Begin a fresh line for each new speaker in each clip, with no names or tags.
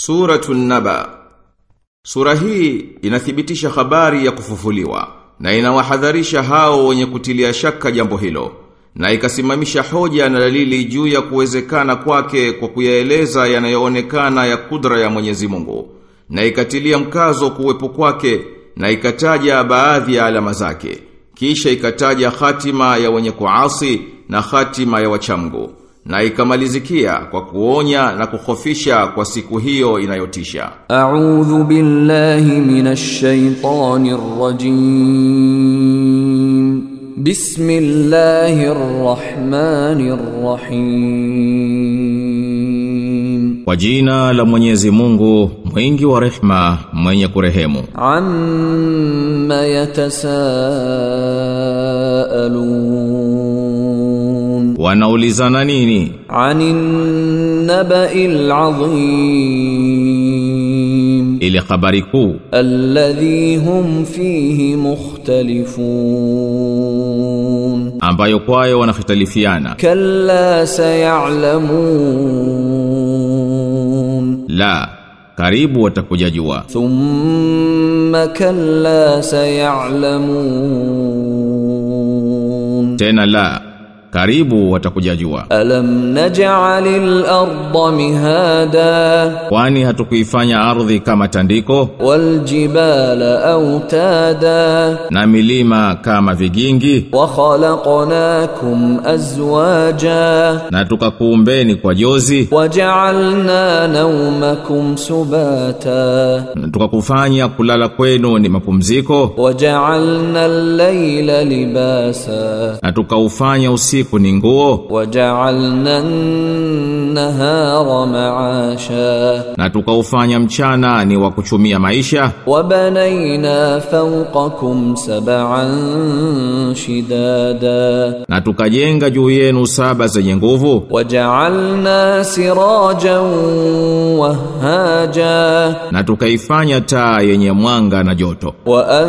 Suratun Naba Sura hii inathibitisha habari ya kufufuliwa na inawahadharisha hao wenye kutilia shaka jambo hilo na ikasimamisha hoja na dalili juu ya kuwezekana kwake kwa kuyaeleza yanayoonekana ya kudra ya Mwenyezi Mungu na ikatilia mkazo kuwepo kwake na ikataja baadhi ya alama zake. Kisha ikataja hatima ya wenye kuasi na hatima ya wachamgu na ikamalizikia kwa kuonya na kukhofisha kwa siku hiyo inayotisha.
A'udhu billahi minash shaitanir rajim. Bismillahir rahmanir rahim.
Kwa jina la Mwenyezi Mungu, mwingi wa rehma, mwenye kurehemu.
Amma yatasaalun.
Wanaulizana nini?
Anin naba'il azim.
Ile habari kuu
Alladhi hum fihi mukhtalifun.
ambayo kwayo wanakhitalifiana
Kalla sayalamun.
La, karibu watakuja jua.
Thumma kalla sayalamun.
Tena la, karibu watakujajua.
Alam naj'alil arda mihada?
Kwani hatukuifanya ardhi kama tandiko?
Wal jibala autada
na milima kama vigingi?
Wa khalaqnakum azwaja?
Na tukakuumbeni kwa jozi?
Waja'alna nawmakum subata?
Na tukakufanya kulala kwenu ni mapumziko?
Waja'alna al-layla libasa?
Na tukaufanya usiku siku ni nguo.
Waja'alna nahara ma'asha.
Na tukaufanya mchana ni wa kuchumia maisha.
Wabanaina fawqakum sab'an shidada.
Na tukajenga juu yenu saba zenye nguvu.
Waja'alna sirajan wahaja.
Na tukaifanya taa yenye mwanga na joto.
Wa an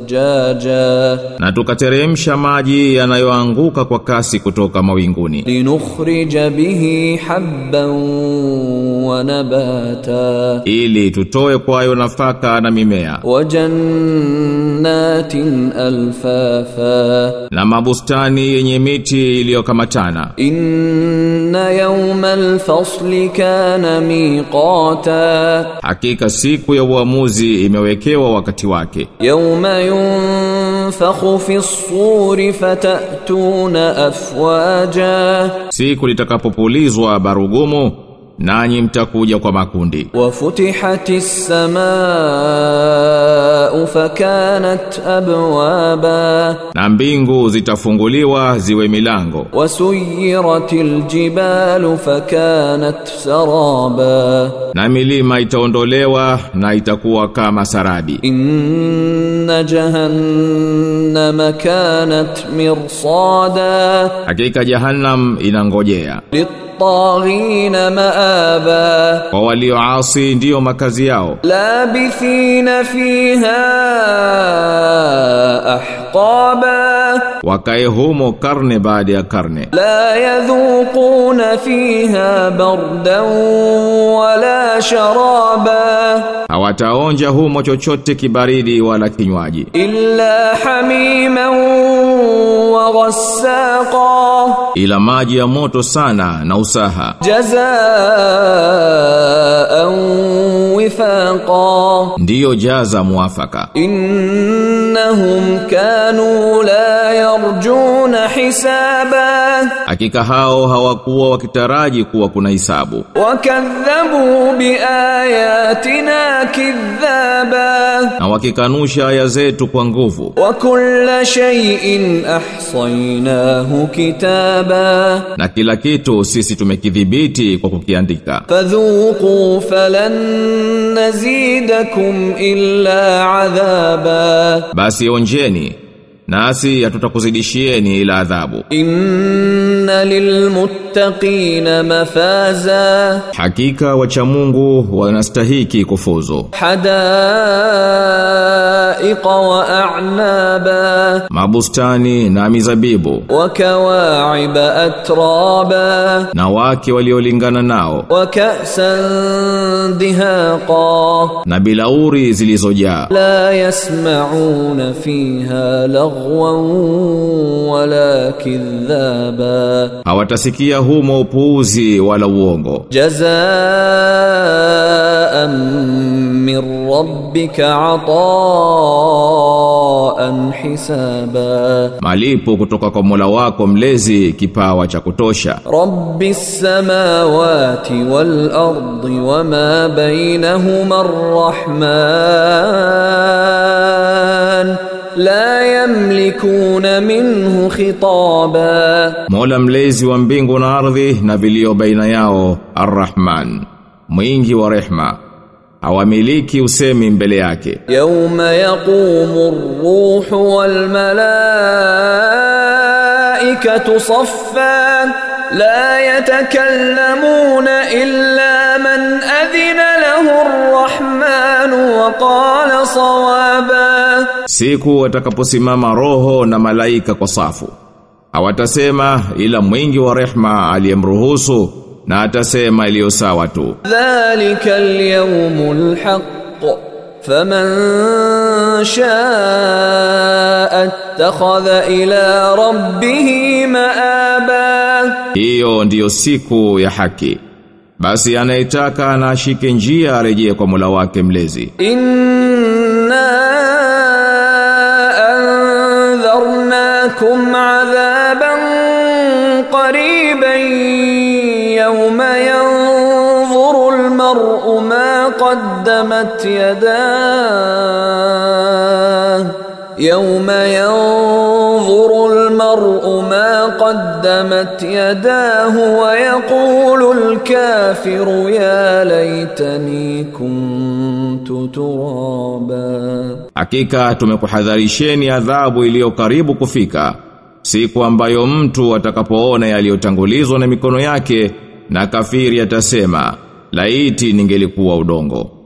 na tukateremsha maji yanayoanguka kwa kasi kutoka mawinguni
لنخرج به حبا ونباتا
ili tutoe kwayo nafaka na mimea
وجنات ألفافا
na mabustani yenye miti iliyokamatana
إن يوم الفصل كان ميقاتا
hakika siku ya uamuzi imewekewa wakati wake
يوم yunfakhu fi ssuri fatatuna afwaja,
siku litakapopulizwa barugumu nanyi mtakuja kwa makundi.
Wafutihatis samaa fakanat abwaba
na mbingu zitafunguliwa ziwe milango.
Wasuyiratil jibalu fakanat saraba.
Na milima itaondolewa na itakuwa kama sarabi
inna jahannama kanat mirsada.
Hakika jahannam inangojea.
Lit للطاغين مآبا
kwa walioasi ndiyo makazi yao
لابثين فيها أحقابا
wakae humo karne baada ya karne
لا يذوقون فيها بردا ولا شرابا
hawataonja humo chochote kibaridi wala kinywaji
إلا حميما وغساقا
ila maji ya moto sana na usaha.
Jazaa'an
ndiyo jaza muafaka
innahum kanu la yarjuna hisaba.
Hakika hao hawakuwa wakitaraji kuwa kuna hisabu.
Wakadhabu biayatina kidhaba
na wakikanusha aya zetu kwa nguvu.
Wa kulli shay'in ahsaynahu kitaba.
Na kila kitu sisi tumekidhibiti kwa kukiandika.
Fadhuqu falan nazidakum illa adhaba.
Basi onjeni nasi hatutakuzidishieni ila adhabu.
Inna lilmuttaqina mafaza.
Hakika wacha Mungu wanastahiki kufuzu.
Hadaiqa wa a'naba.
Mabustani na mizabibu.
Wa kawa'iba atraba.
Na wake waliolingana nao.
Wa ka'san dihaqa.
Na bilauri zilizojaa.
La yasma'una fiha laghwan wala kidhaba.
Hawatasikia humo upuuzi wala uongo.
Jazaan min rabbika ataan hisaba.
Malipo kutoka kwa Mola wako mlezi kipawa cha kutosha.
Rabbis samawati wal ardi wama bainahuma arrahman la yamlikuna minhu khitaba
Mola mlezi wa mbingu na ardhi na vilio baina yao Ar-Rahman mwingi wa rehma hawamiliki usemi mbele yake
يوم يقوم الروح والملائكة صفا لا يتكلمون إلا من أذن له الرحمن وقال صوابا
siku watakaposimama roho na malaika kwa safu hawatasema ila mwingi wa rehma aliyemruhusu na atasema iliyo sawa tu.
Dhalika alyawmul haqq faman shaa attakhadha ila rabbih maaba.
Hiyo ndiyo siku ya haki. Basi anaitaka anashike njia arejee kwa mula wake mlezi.
Inna أنذرناكم عذابا قريبا يوم ينظر المرء ما قدمت يداه. يوم ينظر المرء ما قدمت يداه ويقول الكافر يا ليتني كنت turaba
Hakika tumekuhadharisheni adhabu iliyo karibu kufika siku ambayo mtu atakapoona yaliyotangulizwa na mikono yake na kafiri atasema laiti ningelikuwa udongo.